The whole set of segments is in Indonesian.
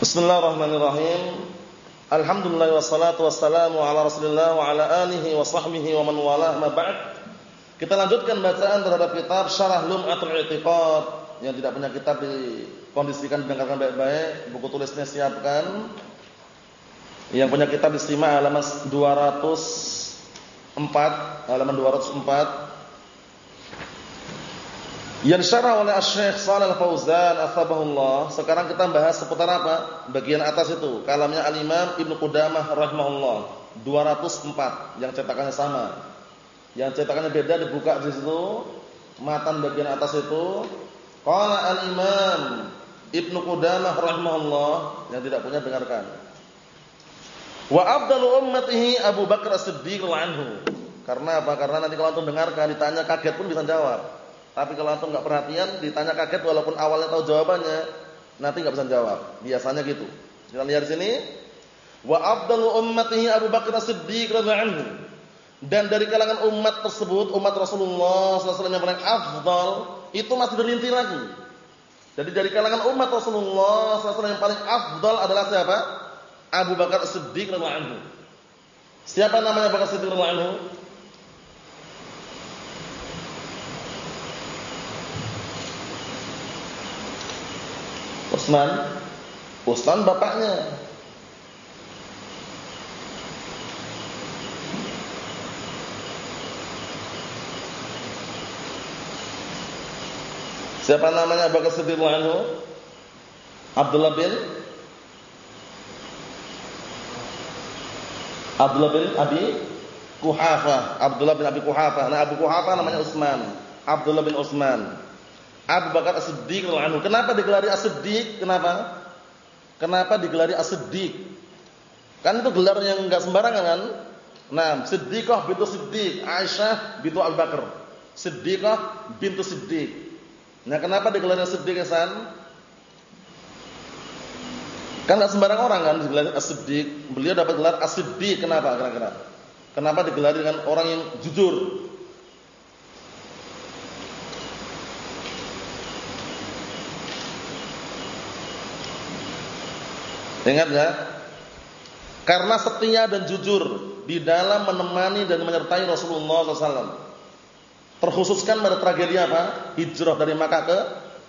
Bismillahirrahmanirrahim. Alhamdulillah wassalatu wassalamu ala Rasulillah wa ala alihi wa sahbihi wa man walah ma ba'd. Kita lanjutkan bacaan terhadap kitab Syarah Lum'atul I'tiqad yang tidak punya kitab dikondisikan dengarkan baik-baik, buku tulisnya siapkan. Yang punya kitab disimak halaman 204, halaman 204 yang syarah oleh Syekh Shalal Fauzan atsabahullah. Sekarang kita bahas seputar apa? Bagian atas itu, kalamnya Al-Imam Ibnu Qudamah rahimahullah, 204 yang cetakannya sama. Yang cetakannya beda dibuka di situ, matan bagian atas itu. Qala Al-Imam Ibnu Qudamah rahimahullah yang tidak punya dengarkan. Wa afdalu ummatihi Abu Bakar As-Siddiq anhu. Karena apa? Karena nanti kalau antum dengarkan ditanya kaget pun bisa jawab. Tapi kalau antum enggak perhatian, ditanya kaget walaupun awalnya tahu jawabannya, nanti enggak bisa jawab. Biasanya gitu. Kita lihat di sini. Wa afdalu ummatihi Abu Bakar As-Siddiq radhiyallahu anhu. Dan dari kalangan umat tersebut, umat Rasulullah SAW yang paling afdal, itu masih berlintir lagi. Jadi dari kalangan umat Rasulullah SAW yang paling afdal adalah siapa? Abu Bakar As-Siddiq radhiyallahu anhu. Siapa namanya Abu Bakar As-Siddiq radhiyallahu anhu? Utsman Utsman bapaknya. Siapa namanya Abu Bakar Siddiq anhu? Abdullah bin Abdullah bin Abi Kuhafa Abdullah bin Abi Kuhafa Nah Abu Kuhafa namanya Utsman Abdullah bin Utsman Abu Bakar As-Siddiq anhu. Kenapa digelari As-Siddiq? Kenapa? Kenapa digelari As-Siddiq? Kan itu gelar yang enggak sembarangan kan? Nah, Siddiqah bintu Siddiq, Aisyah bintu Abu Bakar. Siddiqah bintu Siddiq. Nah, kenapa digelari As-Siddiq Hasan? Kan enggak sembarang orang kan digelari As-Siddiq. Beliau dapat gelar As-Siddiq. Kenapa kira-kira? Kenapa digelari dengan orang yang jujur? Ingat enggak? Karena setia dan jujur di dalam menemani dan menyertai Rasulullah SAW. Terkhususkan pada tragedi apa? Hijrah dari Makkah ke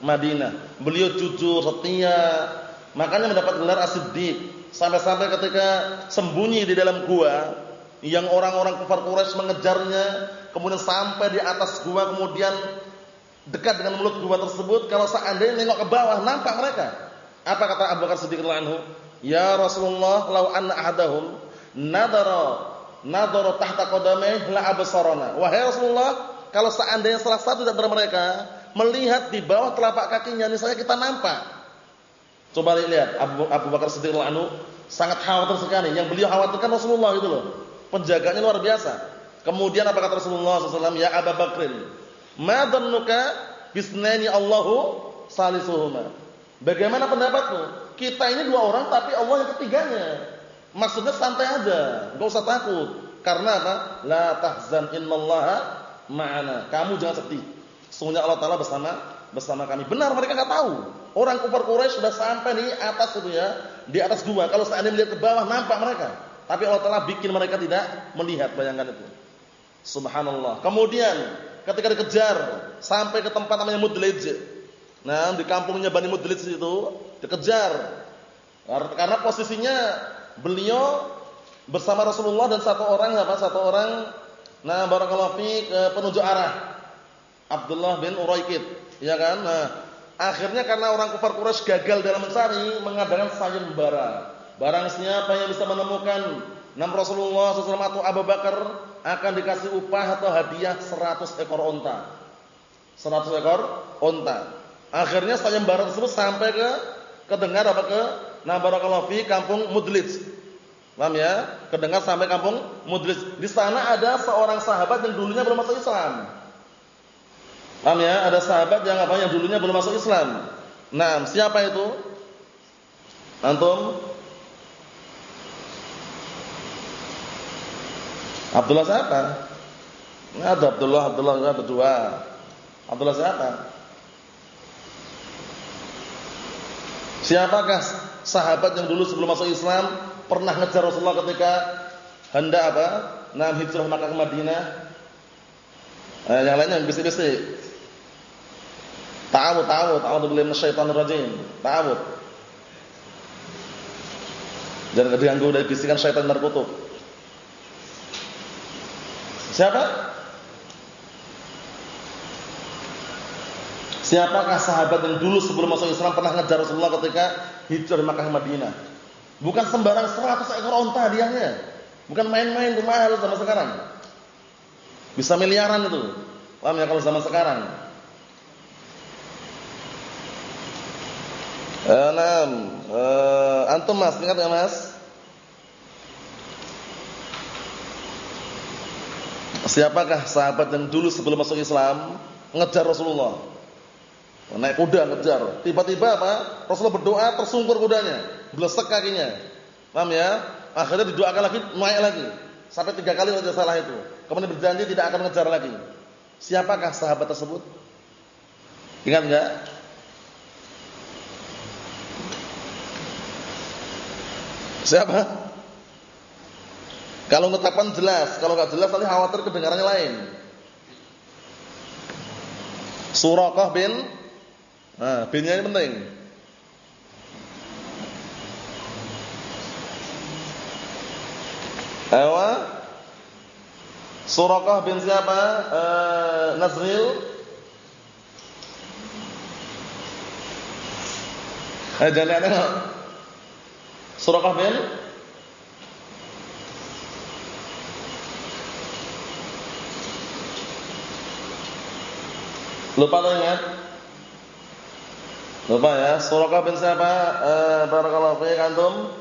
Madinah. Beliau jujur, setia, makanya mendapat gelar As-Siddiq. Sampai-sampai ketika sembunyi di dalam gua, yang orang-orang kafir Quraisy mengejarnya, kemudian sampai di atas gua, kemudian dekat dengan mulut gua tersebut, kalau seandainya nengok ke bawah, nampak mereka. Apa kata Abu Bakar Siddiq radhiyallahu? Ya Rasulullah, law anna ahadahum nadara nadara tahta qadamaihi la absarana. Wahai Rasulullah, kalau seandainya salah satu dari mereka melihat di bawah telapak kakinya, saya kita nampak. Coba lihat Abu, Abu Bakar Siddiq radhiyallahu sangat khawatir sekali. Yang beliau khawatirkan Rasulullah itu loh. Penjagaannya luar biasa. Kemudian apa kata Rasulullah SAW? Ya Abu Bakrin, ma dhannuka bisnani Allahu salisuhuma. Bagaimana pendapatmu? Kita ini dua orang tapi Allah yang ketiganya. Maksudnya santai aja, enggak usah takut. Karena apa? La tahzan innallaha ma'ana. Kamu jangan sedih. Sesungguhnya Allah Taala bersama bersama kami. Benar mereka enggak tahu. Orang kafir Quraisy sudah sampai di atas itu ya, di atas gua. Kalau seandainya melihat ke bawah nampak mereka. Tapi Allah Taala bikin mereka tidak melihat, bayangkan itu. Subhanallah. Kemudian ketika dikejar sampai ke tempat namanya Mudlij. Nah, di kampungnya Bani Mudlij itu dikejar. Karena posisinya beliau bersama Rasulullah dan satu orang apa? Satu orang nah barakallahu fi penunjuk arah. Abdullah bin Uraikid, ya kan? Nah, akhirnya karena orang kafir Quraisy gagal dalam mencari, mengadakan sayembara. Barang siapa yang bisa menemukan nam Rasulullah SAW atau Abu Bakar akan dikasih upah atau hadiah 100 ekor onta. 100 ekor onta. Akhirnya sayembara tersebut sampai ke kedengar apa ke nah barakallahu fi kampung Mudlij. Paham ya? Kedengar sampai kampung Mudlij. Di sana ada seorang sahabat yang dulunya belum masuk Islam. Paham ya? Ada sahabat yang apa yang dulunya belum masuk Islam. Nah, siapa itu? Antum? Abdullah siapa? Ada Abdullah, Abdullah ada dua. Abdullah siapa? Siapakah sahabat yang dulu sebelum masuk Islam pernah ngejar Rasulullah ketika hendak apa? Nah, hijrah Makkah ke Madinah. Eh, yang lainnya bisik-bisik. Ta'awud, ta'awud, a'udzu billahi minasyaitonir rajim. Ta'awud. Jangan diganggu dari bisikan syaitan terkutuk. Siapa? Siapakah sahabat yang dulu sebelum masuk Islam pernah ngejar Rasulullah ketika hijrah di Makkah Madinah? Bukan sembarang 100 ekor onta hadiahnya. Bukan main-main itu mahal zaman sekarang. Bisa miliaran itu. Paham ya kalau zaman sekarang? Enam. Eh, antum Mas, ingat enggak Mas? Siapakah sahabat yang dulu sebelum masuk Islam ngejar Rasulullah? Naik kuda ngejar. Tiba-tiba apa? Rasulullah berdoa tersungkur kudanya, blesek kakinya. Paham ya? Akhirnya didoakan lagi, naik lagi. Sampai tiga kali saja salah itu. Kemudian berjanji tidak akan ngejar lagi. Siapakah sahabat tersebut? Ingat enggak? Siapa? Kalau menetapkan jelas, kalau enggak jelas nanti khawatir kedengarannya lain. Surakah bin Nah, binnya ini penting. Ewa Surakah bin siapa? Uh, Nazril Eh jangan ada Surakah bin Lupa atau ingat? Lupa ya, Suraka bin siapa? Eh, barakallahu fiik antum.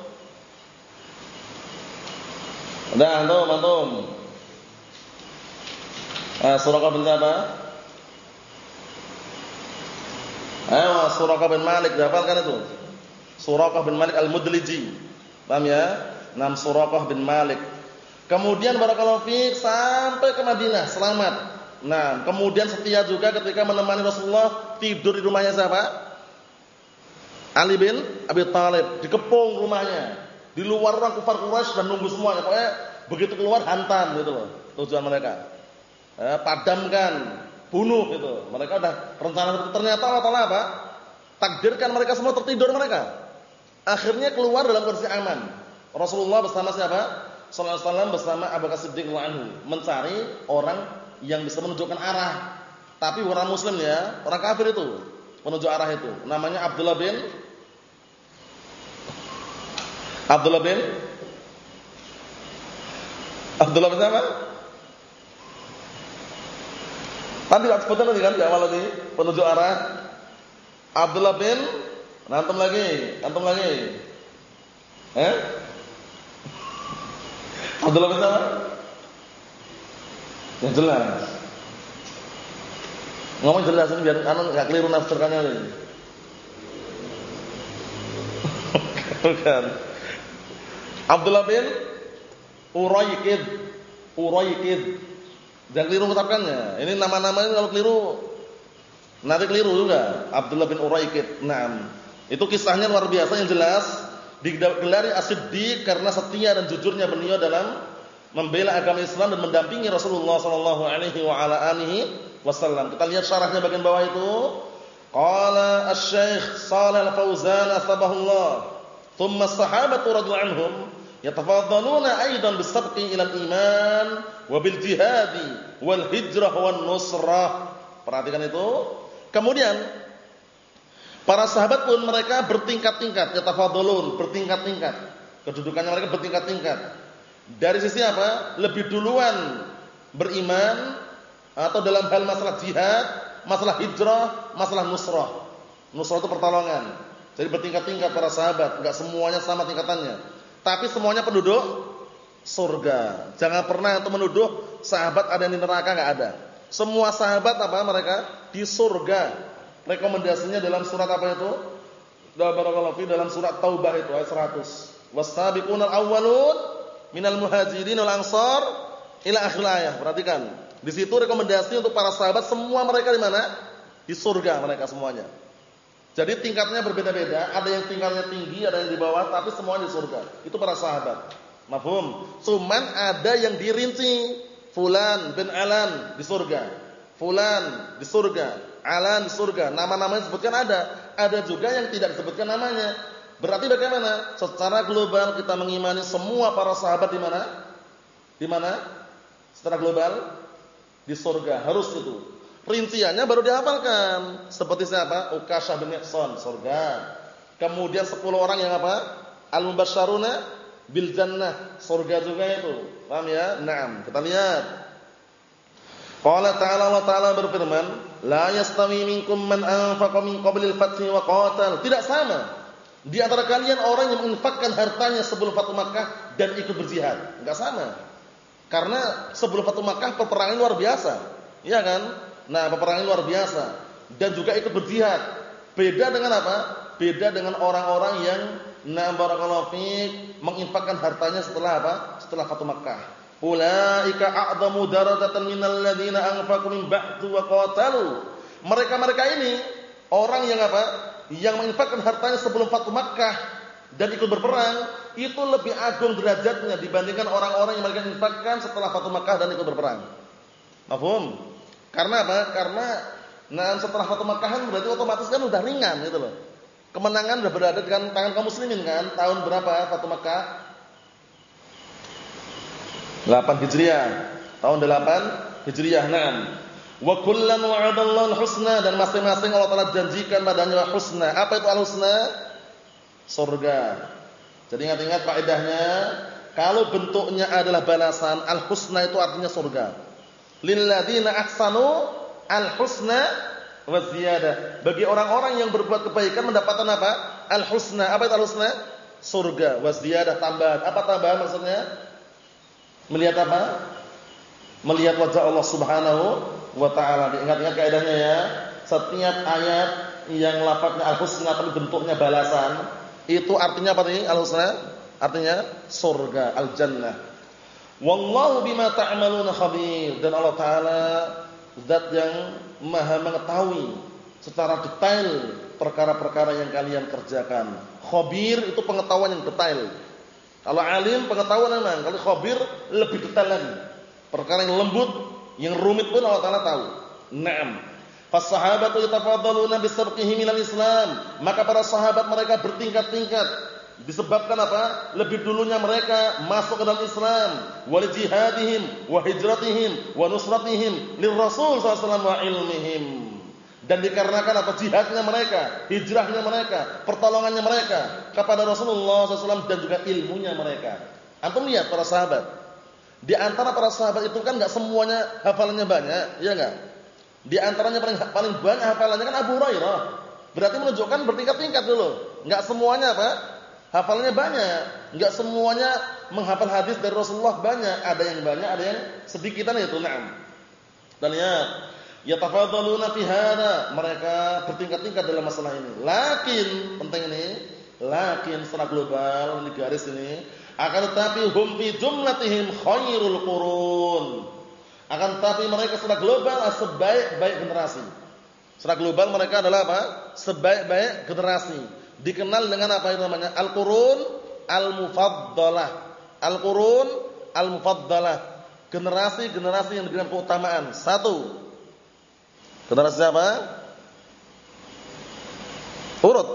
Udah antum, antum. Eh, Suraka bin siapa? Ayo, Suraka bin Malik, dihafalkan itu. Suraka bin Malik Al-Mudliji. Paham ya? Nam Suraka bin Malik. Kemudian barakallahu fiik sampai ke Madinah selamat. Nah, kemudian setia juga ketika menemani Rasulullah tidur di rumahnya siapa? Ali bin Abi Thalib dikepung rumahnya. Di luar orang kufar Quraisy dan nunggu semuanya. Pokoknya begitu keluar hantam gitu loh tujuan mereka. Eh, padamkan, bunuh gitu. Mereka udah rencana ternyata Allah Taala apa? Takdirkan mereka semua tertidur mereka. Akhirnya keluar dalam kondisi aman. Rasulullah bersama siapa? Sallallahu alaihi wasallam bersama Abu Bakar Siddiq anhu mencari orang yang bisa menunjukkan arah. Tapi orang muslim ya, orang kafir itu menuju arah itu. Namanya Abdullah bin Abdullah bin Abdullah bin siapa? Nanti tak sebutkan nanti kan di awal lagi penuju arah Abdullah bin Antum lagi, antum lagi. Eh? Abdullah bin siapa? Yang jelas. Ngomong jelas ini biar anu enggak keliru nafsirkannya ini. Bukan. Abdullah bin Uraykid. Uraykid. Jangan keliru mengucapkannya. Ini nama-nama ini kalau keliru nanti keliru juga. Abdullah bin Uraykid. Naam. Itu kisahnya luar biasa yang jelas digelari As-Siddiq karena setia dan jujurnya beliau dalam membela agama Islam dan mendampingi Rasulullah sallallahu wasallam. Kita lihat syarahnya bagian bawah itu. Qala Asy-Syaikh Shalih Al-Fauzan asbahullah. Thumma as-sahabatu radhiyallahu anhum yatafadhaluna aidan bis-sabqi ila al-iman wa bil jihad wal hijrah wan nusrah. Perhatikan itu. Kemudian para sahabat pun mereka bertingkat-tingkat, yatafadhalun, bertingkat-tingkat. Kedudukannya mereka bertingkat-tingkat. Dari sisi apa? Lebih duluan beriman atau dalam hal masalah jihad, masalah hijrah, masalah nusrah. Nusrah itu pertolongan. Jadi bertingkat-tingkat para sahabat, enggak semuanya sama tingkatannya. Tapi semuanya penduduk surga. Jangan pernah itu menuduh sahabat ada di neraka enggak ada. Semua sahabat apa mereka di surga. Rekomendasinya dalam surat apa itu? Barakallahu fi dalam surat Taubah itu ayat 100. Was-sabiqunal awwalun minal muhajirin wal ansar ila akhir ayat. Perhatikan. Di situ rekomendasi untuk para sahabat semua mereka di mana? Di surga mereka semuanya. Jadi tingkatnya berbeda-beda, ada yang tingkatnya tinggi, ada yang di bawah, tapi semuanya di surga. Itu para sahabat. Mafhum? Cuman ada yang dirinci, fulan bin Alan di surga. Fulan di surga, Alan di surga. Nama-namanya disebutkan ada. Ada juga yang tidak disebutkan namanya. Berarti bagaimana? Secara global kita mengimani semua para sahabat di mana? Di mana? Secara global di surga, harus itu. Rinciannya baru dihafalkan. Seperti siapa? Ukashah bin Ihsan, surga. Kemudian 10 orang yang apa? Al-mubasysyaruna bil jannah, surga juga itu. Paham ya? Naam. Kita lihat. Qala ta'ala Allah Ta'ala berfirman, "La yastawi minkum man anfaqa min qablil fathi wa qatal." Tidak sama. Di antara kalian orang yang menginfakkan hartanya sebelum Fatu Makkah dan ikut berjihad. Enggak sama. Karena sebelum Fatu Makkah peperangan luar biasa. Iya kan? Nah, peperangan luar biasa dan juga ikut berjihad. Beda dengan apa? Beda dengan orang-orang yang na barakallahu fiik menginfakkan hartanya setelah apa? Setelah Fatu Makkah. Ulaika a'dhamu darajatan minal ladzina anfaqu min ba'du wa qatalu. Mereka-mereka ini orang yang apa? Yang menginfakkan hartanya sebelum Fatu Makkah dan ikut berperang itu lebih agung derajatnya dibandingkan orang-orang yang mereka infakkan setelah Fatu Makkah dan ikut berperang. Mafhum? Karena apa? Karena nah setelah Fatu Mekkahan berarti otomatis kan udah ringan gitu loh. Kemenangan udah berada di tangan kaum muslimin kan. Tahun berapa Fatu Makkah? 8 Hijriah. Tahun 8 Hijriah. Naam. Wa kullan wa'adallahu husna dan masing-masing Allah Taala janjikan padanya husna. Apa itu al-husna? Surga. Jadi ingat-ingat faedahnya, kalau bentuknya adalah balasan, al-husna itu artinya surga lilladzina ahsanu al-husna wa ziyadah. Bagi orang-orang yang berbuat kebaikan mendapatkan apa? Al-husna. Apa itu al-husna? Surga wa ziyadah tambahan. Apa tambahan maksudnya? Melihat apa? Melihat wajah Allah Subhanahu wa taala. Ingat-ingat kaidahnya ya. Setiap ayat yang lafadznya al-husna tapi bentuknya balasan, itu artinya apa nih al-husna? Artinya surga, al-jannah. Wallahu bima ta'maluna khabir dan Allah taala zat yang maha mengetahui secara detail perkara-perkara yang kalian kerjakan. Khabir itu pengetahuan yang detail. Kalau alim pengetahuan memang, kalau khabir lebih detail lagi. Perkara yang lembut, yang rumit pun Allah taala tahu. Naam. Fas-sahabatu yatafadhaluna bisabqihi minal Islam. Maka para sahabat mereka bertingkat-tingkat Disebabkan apa? Lebih dulunya mereka masuk ke dalam Islam, wal jihadihim, wa hijratihim, wa nusratihim Rasul sallallahu wa ilmihim. Dan dikarenakan apa? Jihadnya mereka, hijrahnya mereka, pertolongannya mereka kepada Rasulullah SAW dan juga ilmunya mereka. Antum lihat para sahabat. Di antara para sahabat itu kan enggak semuanya hafalannya banyak, ya enggak? Di antaranya paling paling banyak hafalannya kan Abu Hurairah. Berarti menunjukkan bertingkat-tingkat dulu. Enggak semuanya apa? Hafalnya banyak. Enggak semuanya menghafal hadis dari Rasulullah banyak. Ada yang banyak, ada yang sedikitan itu. Naam. Dan ya, yatafadhaluna fi hada. Mereka bertingkat-tingkat dalam masalah ini. Lakin, penting ini, lakin secara global ini garis ini, akan tetapi hum fi jumlatihim khairul qurun. Akan tetapi mereka secara global sebaik-baik generasi. Secara global mereka adalah apa? Sebaik-baik generasi dikenal dengan apa itu namanya? Al-qurun al-mufaddalah. Al-qurun al-mufaddalah. Generasi-generasi yang diberikan keutamaan. Satu. Generasi apa? Urut.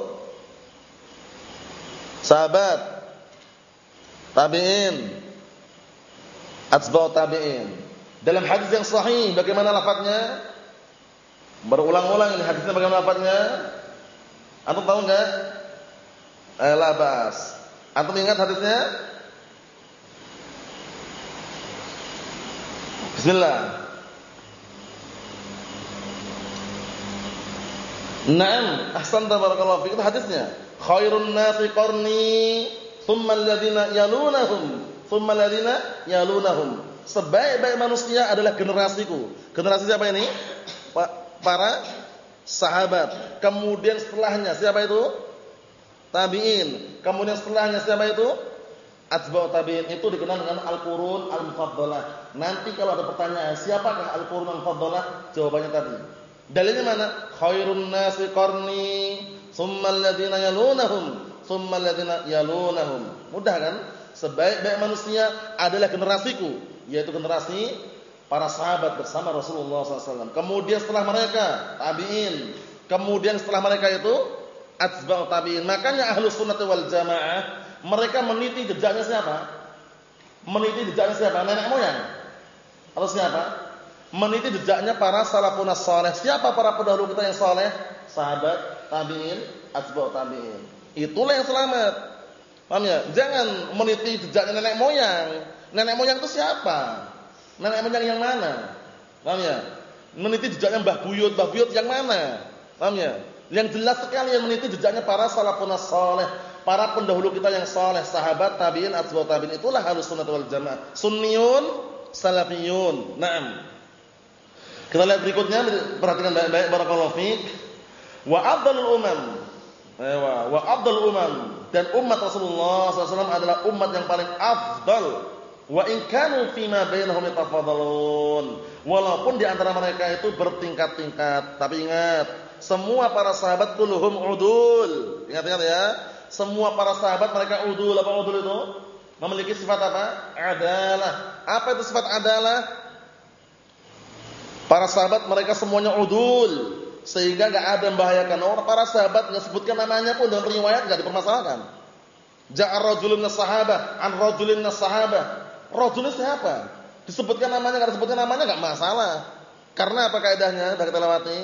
Sahabat. Tabi'in. Atsba'u tabi'in. Dalam hadis yang sahih bagaimana lafadznya? Berulang-ulang ini hadisnya bagaimana lafadznya? Antum tahu enggak? Eh, labas. Antum ingat hadisnya? Bismillah. Naam, ahsan tabarakallahu fiik. Itu hadisnya. Khairun nasi qarni, thumma alladziina yalunahum, thumma alladziina yalunahum. Sebaik-baik manusia adalah generasiku. Generasi siapa ini? Para sahabat. Kemudian setelahnya siapa itu? Tabi'in. Kemudian setelahnya siapa itu? Atba'ut tabi'in. Itu dikenal dengan al-qurun al-mufaddalah. Nanti kalau ada pertanyaan, siapakah al-qurun al-mufaddalah? Jawabannya tadi. Dalilnya mana? Khairun nasi qarni, thumma alladziina yalunahum, thumma alladziina yalunahum. Mudah kan? Sebaik-baik manusia adalah generasiku, yaitu generasi para sahabat bersama Rasulullah SAW. Kemudian setelah mereka tabi'in, kemudian setelah mereka itu atba'u tabi'in. Makanya ahlu sunnah wal jamaah mereka meniti jejaknya siapa? Meniti jejaknya siapa? Nenek moyang. Atau siapa? Meniti jejaknya para salafun saleh. Siapa para pendahulu kita yang saleh? Sahabat, tabi'in, atba'u tabi'in. Itulah yang selamat. Paham ya? Jangan meniti jejaknya nenek moyang. Nenek moyang itu siapa? Nenek moyang yang mana? Paham ya? Meniti jejaknya Mbah Buyut, Mbah Buyut yang mana? Paham ya? Yang jelas sekali yang meniti jejaknya para salafun saleh, para pendahulu kita yang saleh, sahabat, tabi'in, atba'ut tabi'in. Itulah Ahlus Sunnah wal Jamaah. Sunniyun, salafiyun. Naam. Kita lihat berikutnya, perhatikan baik-baik barakallahu fiik. Wa afdalul umam. Ewa, wa afdalul umam dan umat Rasulullah SAW adalah umat yang paling afdal. Wa in kanu fima bainahum yatafadhalun. Walaupun di antara mereka itu bertingkat-tingkat, tapi ingat, semua para sahabat kulluhum udul. Ingat-ingat ya. Semua para sahabat mereka udul. Apa udul itu? Memiliki sifat apa? Adalah. Apa itu sifat adalah? Para sahabat mereka semuanya udul. Sehingga enggak ada membahayakan orang. Para sahabat enggak sebutkan namanya pun dalam riwayat enggak dipermasalahkan. Ja'a rajulun sahabah an rajulin sahabah. Rajulun siapa? Disebutkan namanya enggak disebutkan namanya enggak masalah. Karena apa kaidahnya? Sudah kita lewati.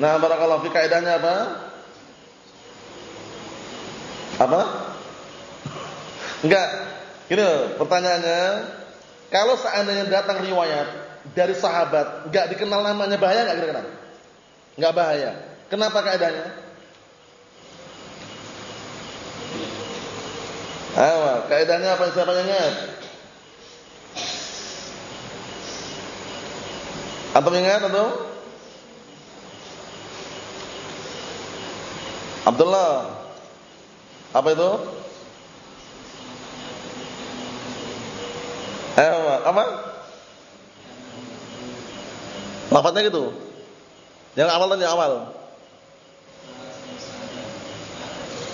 Nah, barakallahu fi kaidahnya apa? Apa? Enggak. Gini pertanyaannya, kalau seandainya datang riwayat dari sahabat, enggak dikenal namanya bahaya enggak kira-kira? Enggak bahaya. Kenapa kaidahnya? Ayo, kaidahnya apa yang ingat? Antum ingat atau? Abdullah. Apa itu? Eh, apa? Lafadznya gitu. Yang awal dan yang awal.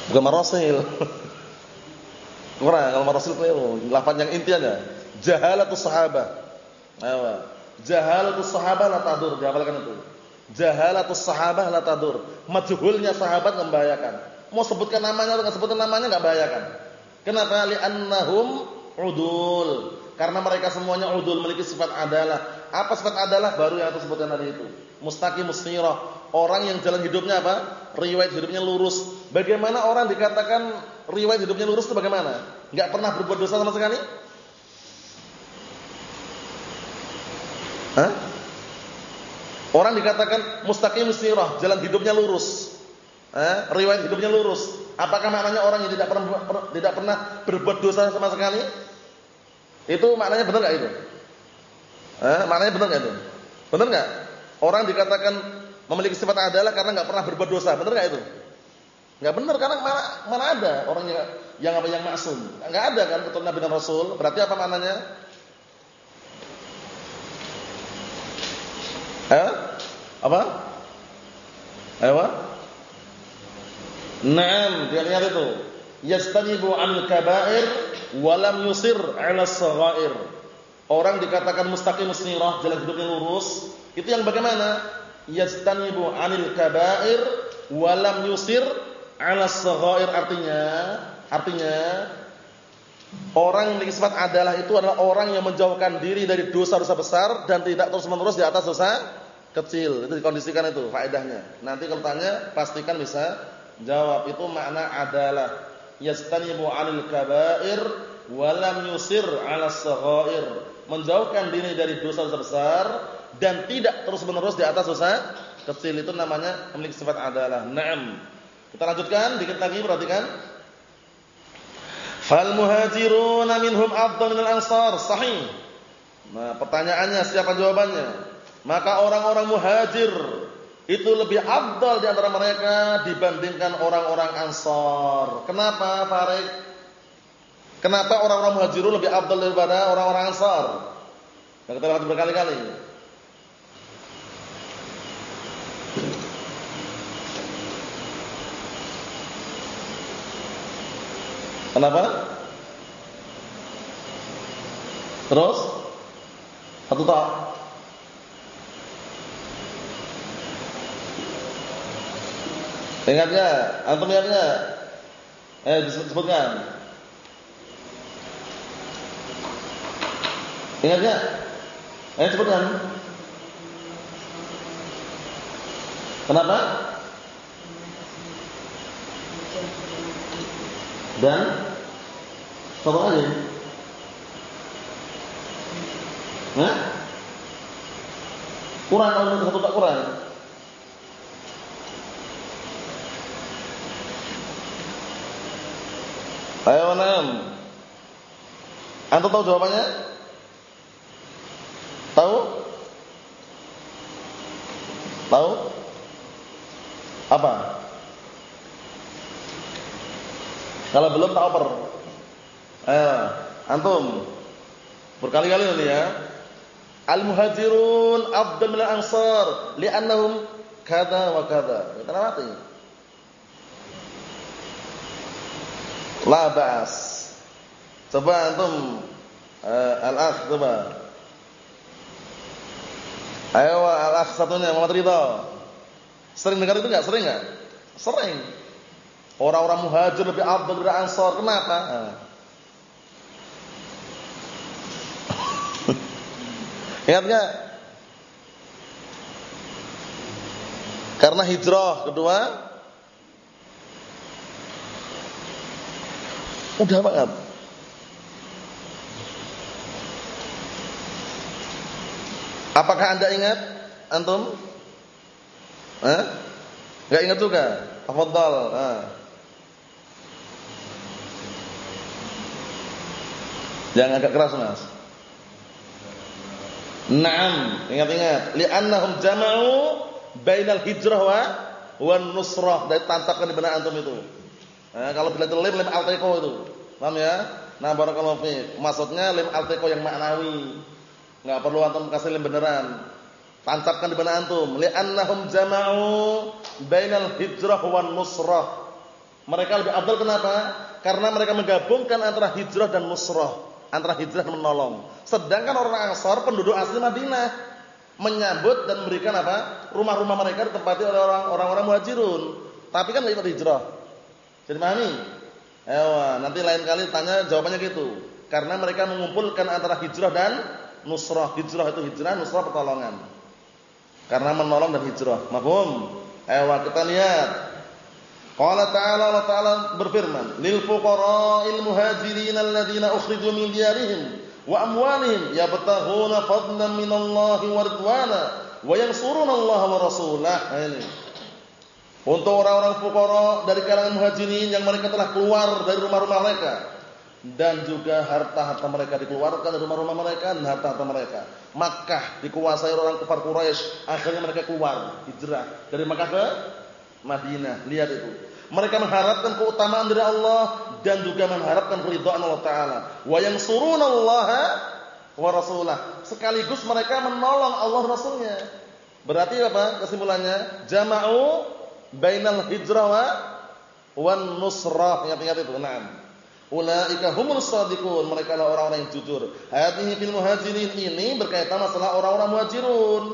Bukan marasil. Kurang, kalau marasil keliru. Lafaz yang intinya jahalatus sahabah. Ayo. Jahalatus sahabah la tadur, dihafalkan itu. Jahalatus sahabah la tadur. Majhulnya sahabat membahayakan. Mau sebutkan namanya atau enggak sebutkan namanya enggak bahayakan. Kenapa? Li'annahum udul. Karena mereka semuanya udul memiliki sifat adalah. Apa sifat adalah? Baru yang aku sebutkan tadi itu. Mustaqim musnirah. Orang yang jalan hidupnya apa? Riwayat hidupnya lurus. Bagaimana orang dikatakan riwayat hidupnya lurus itu bagaimana? Enggak pernah berbuat dosa sama sekali? Hah? Orang dikatakan mustaqim sirah, jalan hidupnya lurus. Eh, riwayat hidupnya lurus. Apakah maknanya orang yang tidak pernah tidak pernah berbuat dosa sama sekali? Itu maknanya benar enggak itu? Eh, maknanya benar enggak itu? Benar enggak? Orang dikatakan memiliki sifat adalah karena enggak pernah berbuat dosa, benar enggak itu? Enggak benar karena mana, mana ada orang yang yang apa yang maksum? Enggak ada kan keturunan Nabi dan Rasul. Berarti apa maknanya? Eh? Apa? Ayo. Naam, dia lihat itu. Yastanibu anil kaba'ir wa lam yusir 'ala saghair. Orang dikatakan mustaqim musnirah, jalan hidupnya lurus, itu yang bagaimana? Yastanibu anil kaba'ir wa lam yusir 'ala saghair artinya artinya orang yang memiliki adalah itu adalah orang yang menjauhkan diri dari dosa-dosa besar dan tidak terus-menerus di atas dosa kecil. Itu dikondisikan itu faedahnya. Nanti kalau tanya pastikan bisa jawab. Itu makna adalah yastanibu 'anil kaba'ir wa lam yusir 'ala saghair. Menjauhkan diri dari dosa-dosa besar dan tidak terus-menerus di atas dosa kecil itu namanya memiliki sifat adalah. Naam. Kita lanjutkan dikit lagi perhatikan. Fal muhajiruna minhum afdal minal ansar. Sahih. Nah, pertanyaannya siapa jawabannya? Maka orang-orang muhajir itu lebih afdal di antara mereka dibandingkan orang-orang ansar. Kenapa, Farid? Kenapa orang-orang muhajirun lebih afdal daripada orang-orang ansar? Yang kita lihat berkali-kali. Kenapa? Terus satu tak. Ingat enggak? Antum ingat enggak? Eh disebutkan. Ingat enggak? Eh sebutkan. Kenapa? Dan satu lagi. Hah? Kurang kalau satu tak kurang. Ayo enam. Antum tahu jawabannya? Tahu? Tahu? Apa? Kalau belum tak oper. Ayo, antum. Berkali-kali nanti ya. Al-muhajirun afdal min al-ansar li'annahum kada wa kada. Kita ba'as. Coba antum uh, al-akh coba. Ayo al-akh satunya Muhammad Ridha. Sering dengar itu enggak? Sering enggak? Sering. Orang-orang muhajir lebih afdal dari ansar. Kenapa? Ingat enggak? Karena hijrah kedua Udah banget. Apakah Anda ingat antum? Eh? Enggak ingat juga? Tafadhal. Ah. Jangan agak keras, Mas. Naam, ingat-ingat, li'annahum jama'u bainal hijrah wa wan nusrah. Dari tampakkan di benak antum itu. Nah, kalau bila itu lim alteko itu. Paham ya? Nah, barakallahu fiik. Maksudnya lim alteko yang maknawi. Enggak perlu antum kasih lim beneran. Tancapkan di benak antum. Li'annahum jama'u bainal hijrah wan nusrah. Mereka lebih abdul kenapa? Karena mereka menggabungkan antara hijrah dan nusrah, antara hijrah dan menolong. Sedangkan orang Ansar penduduk asli Madinah menyambut dan memberikan apa? Rumah-rumah mereka ditempati oleh orang-orang Muhajirun. Tapi kan itu hijrah. Jadi pahami? Ewa, nanti lain kali tanya jawabannya gitu. Karena mereka mengumpulkan antara hijrah dan nusrah. Hijrah itu hijrah, nusrah pertolongan. Karena menolong dan hijrah. Mafhum? Ewa, kita lihat. Qala ta'ala Allah Ta'ala berfirman, "Lil fuqara'il muhajirin alladziina ukhriju min diyarihim wa amwalihim yabtaghuna fadlan minallahi wa ridwana wa yansuruna Allah wa rasulah." Ini. Untuk orang-orang fukara dari kalangan muhajirin yang mereka telah keluar dari rumah-rumah mereka dan juga harta-harta mereka dikeluarkan dari rumah-rumah mereka dan harta-harta mereka. Makkah dikuasai orang kafir Quraisy, akhirnya mereka keluar hijrah dari Makkah ke Madinah. Lihat itu. Mereka mengharapkan keutamaan dari Allah dan juga mengharapkan keridhaan Allah taala. Wa yansurunallaha wa rasulah. Sekaligus mereka menolong Allah Rasulnya. Berarti apa kesimpulannya? Jama'u bainal hijrah wa wan nusrah. Ingat-ingat itu. Naam. Ulaika humul shadiqun. Mereka adalah orang-orang yang jujur. Hadhihi fil muhajirin ini berkaitan masalah orang-orang muhajirun.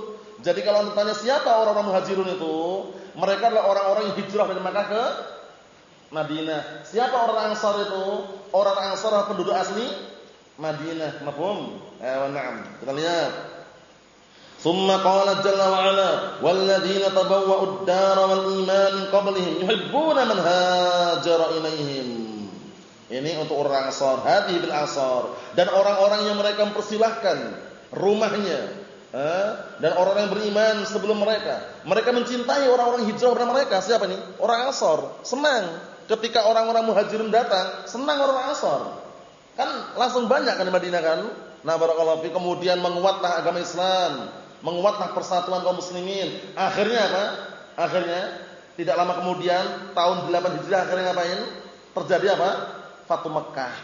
Jadi kalau anda tanya siapa orang-orang muhajirun itu, mereka adalah orang-orang yang hijrah dari Makkah ke Madinah. Siapa orang Ansar itu? Orang Ansar penduduk asli Madinah. Mafhum? Eh, na'am. Kita lihat. Thumma qala jalla wa ala walladzina tabawwa'ud dara wal iman qablihim yuhibbuna man hajara ilaihim. Ini untuk orang Ansar, hadi bil Ansar dan orang-orang yang mereka mempersilahkan rumahnya dan orang-orang yang beriman sebelum mereka. Mereka mencintai orang-orang hijrah kepada mereka. Siapa nih? Orang Ansar. Senang ketika orang-orang Muhajirin datang, senang orang Ansar. Kan langsung banyak kan di Madinah kan? Nah, barakallahu fi kemudian menguatlah agama Islam menguatlah persatuan kaum muslimin. Akhirnya apa? Akhirnya tidak lama kemudian tahun 8 Hijriah akhirnya ngapain? Terjadi apa? Fatu Mekah.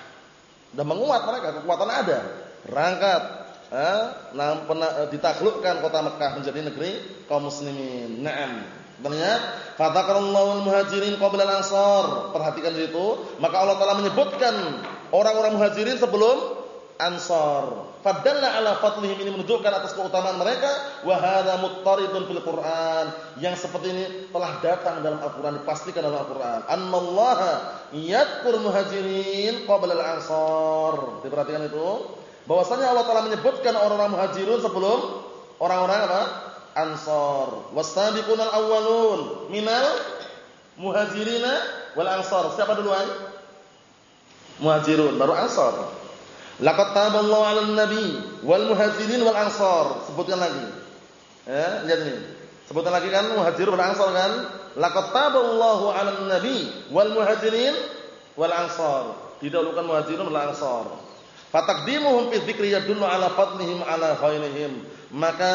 Dan menguat mereka, kekuatan ada. Berangkat eh, nah, pernah, eh, ditaklukkan kota Mekah menjadi negeri kaum muslimin. Naam. Kita lihat, fatakarallahu al-muhajirin qabla al-ansar. Perhatikan di situ, maka Allah Taala menyebutkan orang-orang muhajirin sebelum ansar. Fadalla ala fadlihim ini menunjukkan atas keutamaan mereka wa hadza muttaridun fil Qur'an. Yang seperti ini telah datang dalam Al-Qur'an dipastikan dalam Al-Qur'an. Annallaha yadhkur muhajirin qabla al-ansar. Diperhatikan itu bahwasanya Allah Taala menyebutkan orang-orang muhajirun sebelum orang-orang apa? Ansar. Wasabiqunal awwalun minal muhajirina wal ansar. Siapa duluan? Muhajirun baru ansar. Laqad taballahu 'alan nabi wal muhajirin wal ansar. Sebutkan lagi. Ya, lihat ini. Sebutkan lagi kan muhajir wal ansar kan? Laqad taballahu 'alan nabi wal muhajirin wal ansar. Didahulukan muhajirin wal ansar. Fataqdimuhum fi dzikri yadullu 'ala fadlihim 'ala khairihim. Maka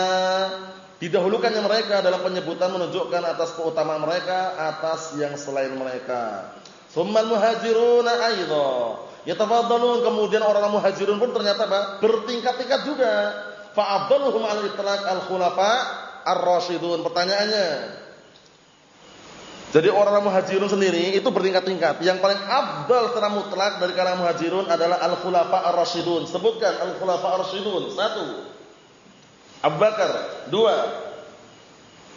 didahulukannya mereka dalam penyebutan menunjukkan atas keutamaan mereka atas yang selain mereka. Summal muhajiruna aidha Yatafadhalun kemudian orang-orang muhajirun pun ternyata apa? bertingkat-tingkat juga. Fa'afdaluhum 'ala itlaq al-khulafa ar-rasyidun. Pertanyaannya, jadi orang-orang muhajirun sendiri itu bertingkat-tingkat. Yang paling afdal secara mutlak dari kalangan muhajirun adalah al-khulafa ar-rasyidun. Sebutkan al-khulafa ar-rasyidun. Satu. Abu Bakar. Dua.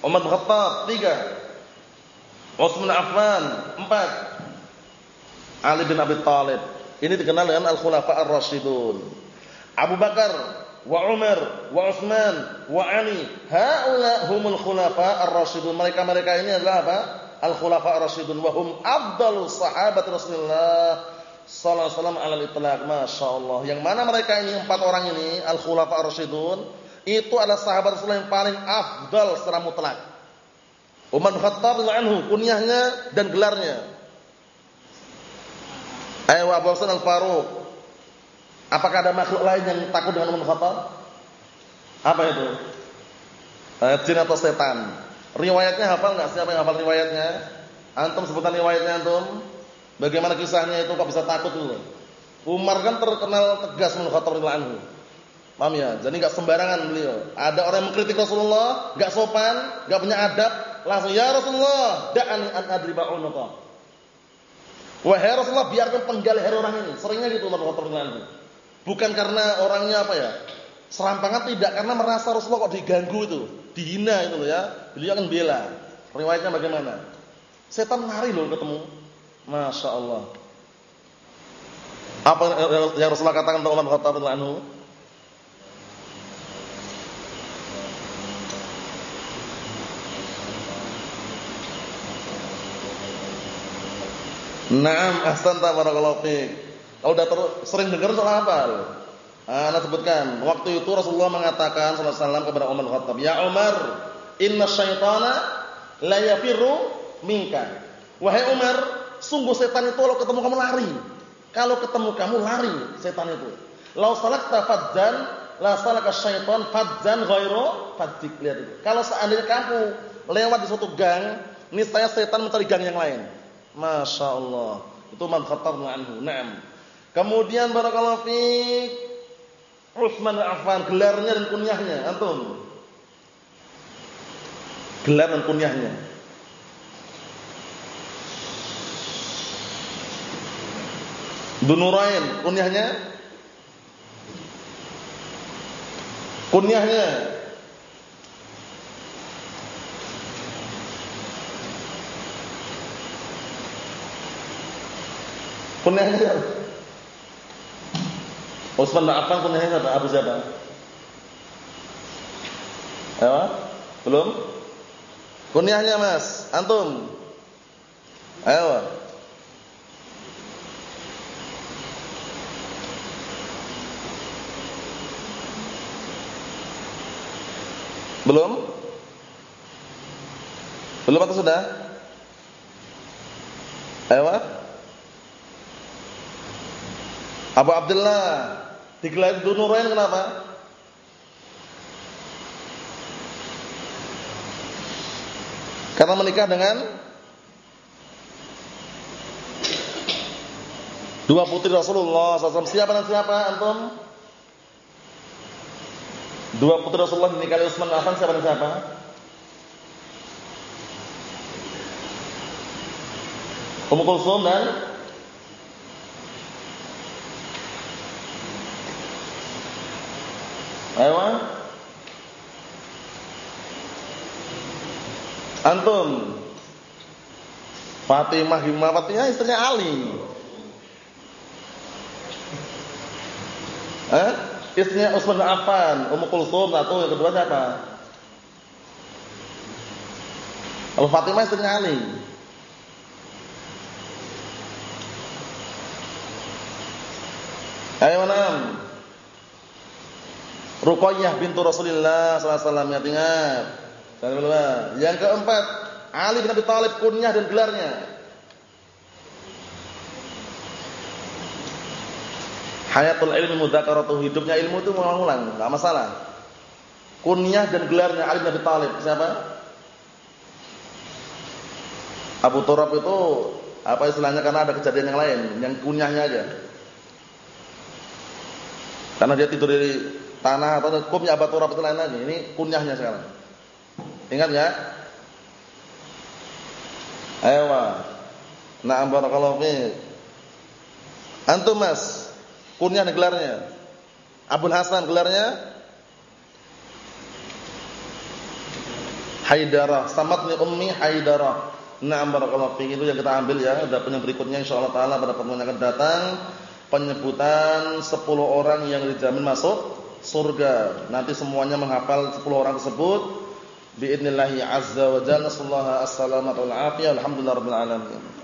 Umar bin Khattab. Tiga. Utsman Affan. Empat. Ali bin Abi Thalib. Ini dikenal dengan al-khulafa ar-rasyidun. Abu Bakar wa Umar wa Utsman wa Ali, haula humul khulafa ar-rasyidun. Mereka-mereka ini adalah apa? Al-khulafa ar-rasyidun wa hum afdalus sahabat Rasulullah sallallahu alaihi wasallam alal itlaq. Masyaallah. Yang mana mereka ini empat orang ini al-khulafa ar-rasyidun itu adalah sahabat Rasulullah yang paling afdal secara mutlak. Umar bin Khattab anhu kunyahnya dan gelarnya Ayo Abu Hasan Al-Faruq. Apakah ada makhluk lain yang takut dengan Umar Khattab? Apa itu? Eh, jin atau setan? Riwayatnya hafal enggak? Siapa yang hafal riwayatnya? Antum sebutan riwayatnya antum? Bagaimana kisahnya itu kok bisa takut dulu? Umar kan terkenal tegas Umar Khattab anhu. Paham ya? Jadi enggak sembarangan beliau. Ada orang yang mengkritik Rasulullah, enggak sopan, enggak punya adab, langsung ya Rasulullah, da'an an adriba unuqa. Wahai Rasulullah biarkan penggal leher orang ini. Seringnya gitu Umar bin Bukan karena orangnya apa ya? Serampangan tidak karena merasa Rasulullah kok diganggu itu, dihina itu ya. Beliau akan bela. Riwayatnya bagaimana? Setan lari loh ketemu. Masya Allah. Apa yang Rasulullah katakan tentang Umar bin Khattab Naam ahsanta barakallahu fiik. Kalau udah sering dengar soal apa? Ah, Ana sebutkan, waktu itu Rasulullah mengatakan sallallahu alaihi wasallam kepada Umar Khattab, "Ya Umar, inna syaitana la yafirru minka." Wahai Umar, sungguh setan itu kalau ketemu kamu lari. Kalau ketemu kamu lari setan itu. Lau salakta fadzan la salaka syaitan fadzan ghairu fadzik. Lihat itu. Kalau seandainya kamu lewat di suatu gang, niscaya setan mencari gang yang lain. Masya Allah. Itu man khatarna anhu. Naam. Kemudian barakallahu fiik Utsman Affan gelarnya dan kunyahnya antum. Gelar dan kunyahnya. Dunurain kunyahnya Kunyahnya Kunyahnya siapa? Utsman bin Affan kunyahnya siapa? Abu siapa? Ayo, belum? Kunyahnya Mas, antum. Ayo. Belum? Belum atau sudah? Ayo. Abu Abdullah digelar Dunurain kenapa? Karena menikah dengan dua putri Rasulullah SAW. Siapa dan siapa antum? Dua putri Rasulullah menikahi Utsman Affan siapa dan siapa? Ummu Kulsum dan Ayo Antum. Fatimah Himah Fatimah istrinya Ali. Eh? Istrinya Utsman bin Affan, Ummu Kulsum satu, yang kedua siapa? Kalau Fatimah istrinya Ali. Ayo enam. Ruqayyah bintu Rasulullah sallallahu alaihi wasallam ingat. Yang keempat, Ali bin Abi Thalib kunyah dan gelarnya. Hayatul ilmi mudzakaratu hidupnya ilmu itu mengulang, enggak masalah. Kunyah dan gelarnya Ali bin Abi Thalib. Siapa? Abu Turab itu apa istilahnya karena ada kejadian yang lain, yang kunyahnya aja. Karena dia tidur di tanah atau kumnya Abu Turab itu lain lagi. Ini kunyahnya sekarang. Ingat ya? Ayo. Na'am barakallahu fi. Antum Mas, kunyah gelarnya. Abul Hasan gelarnya Haidarah, samatni ummi Haidarah. Na'am barakallahu fi. Itu yang kita ambil ya, ada yang berikutnya insyaallah taala pada pertemuan akan datang penyebutan 10 orang yang dijamin masuk surga. Nanti semuanya menghafal 10 orang tersebut biidznillah azza wa jalla. Sallallahu alaihi wasallam. Alhamdulillah rabbil alamin.